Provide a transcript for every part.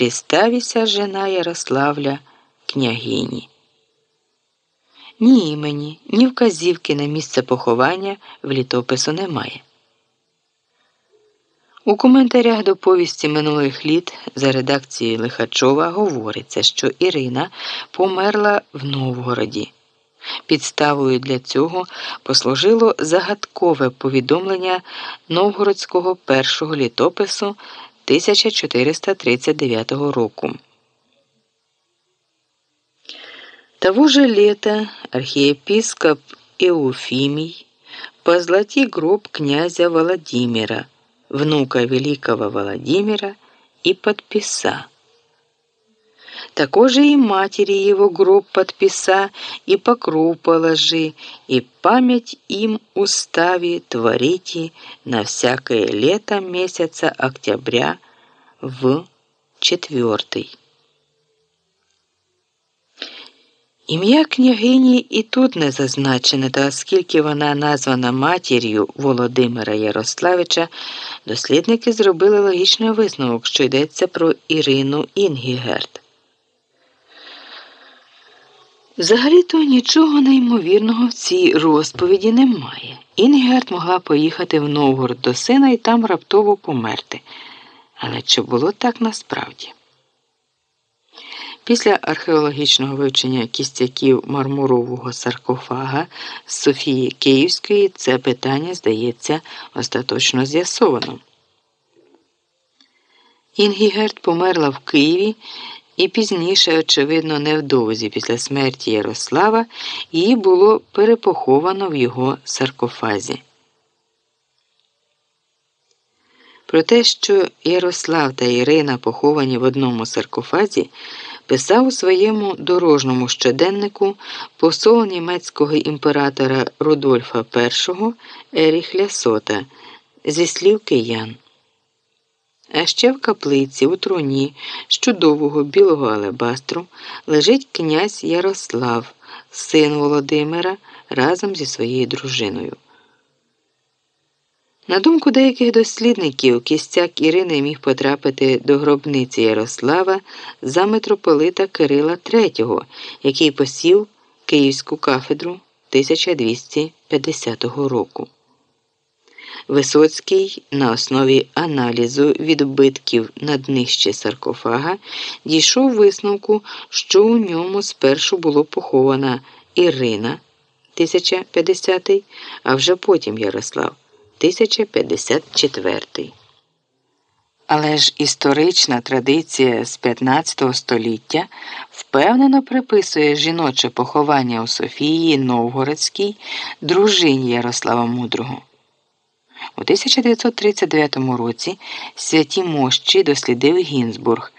представися жена Ярославля княгині. Ні імені, ні вказівки на місце поховання в літопису немає. У коментарях до повісті минулих літ за редакцією Лихачова говориться, що Ірина померла в Новгороді. Підставою для цього послужило загадкове повідомлення новгородського першого літопису 1439 року. Того же лета архиепископ Еуфимий позлати гроб князя Владимира, внука великого Владимира, и подписа. Такоже и матери его гроб подписа, и покров положи, и память им устави творите на всякое лето месяца октября в четвертый. Ім'я княгині і тут не зазначене, та оскільки вона названа матір'ю Володимира Ярославича, дослідники зробили логічний висновок, що йдеться про Ірину Інгігерт. Взагалі-то нічого неймовірного в цій розповіді немає. Інгігерт могла поїхати в Новгород до сина і там раптово померти. Але чи було так насправді? Після археологічного вивчення кістяків мармурового саркофага з Софії Київської це питання здається остаточно з'ясованим. Інгігерт померла в Києві і пізніше, очевидно, невдовзі після смерті Ярослава її було перепоховано в його саркофазі. Про те, що Ярослав та Ірина поховані в одному саркофазі, писав у своєму дорожньому щоденнику посол німецького імператора Рудольфа І Еріх Лясота зі слів киян. А ще в каплиці у троні з чудового білого алебастру лежить князь Ярослав, син Володимира, разом зі своєю дружиною. На думку деяких дослідників, кістяк Ірини міг потрапити до гробниці Ярослава за митрополита Кирила III, який посів Київську кафедру 1250 року. Висоцький на основі аналізу відбитків на днище саркофага дійшов висновку, що у ньому спершу було похована Ірина 1050, а вже потім Ярослав. 1054. Але ж історична традиція з 15 століття впевнено приписує жіноче поховання у Софії Новгородській дружині Ярослава Мудрого. У 1939 році святі мощі дослідив Гінзбург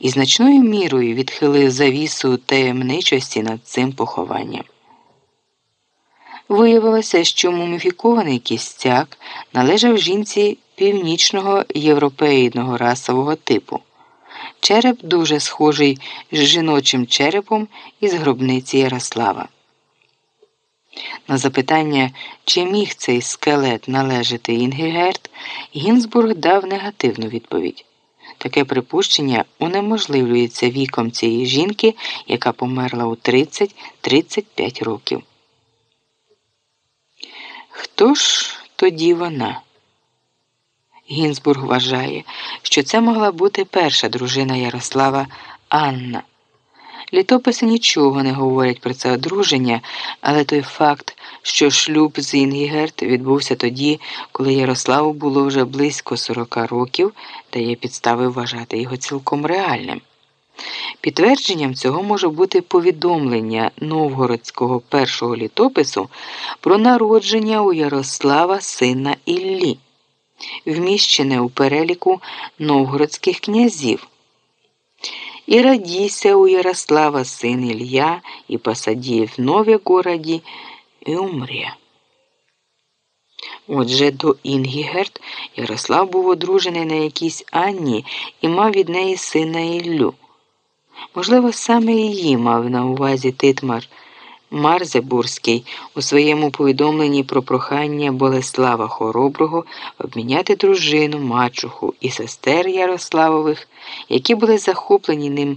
і значною мірою відхилив завісу таємничості над цим похованням. Виявилося, що муміфікований кістяк належав жінці північного європейного расового типу. Череп дуже схожий з жіночим черепом із гробниці Ярослава. На запитання, чи міг цей скелет належати Інгігерт, Гінзбург дав негативну відповідь. Таке припущення унеможливлюється віком цієї жінки, яка померла у 30-35 років. Хто ж тоді вона? Гінзбург вважає, що це могла бути перша дружина Ярослава Анна. Літописи нічого не говорять про це одруження, але той факт, що шлюб з Інгігерт відбувся тоді, коли Ярославу було вже близько 40 років, дає підстави вважати його цілком реальним. Підтвердженням цього може бути повідомлення новгородського першого літопису про народження у Ярослава сина Іллі, вміщене у переліку новгородських князів. І радійся у Ярослава син Ілья, і посаді в нові городі, і умре. Отже, до Інгігерт Ярослав був одружений на якійсь Анні і мав від неї сина Іллю. Можливо, саме її мав на увазі Титмар Марзебурський у своєму повідомленні про прохання Болеслава Хороброго обміняти дружину, мачуху і сестер Ярославових, які були захоплені ним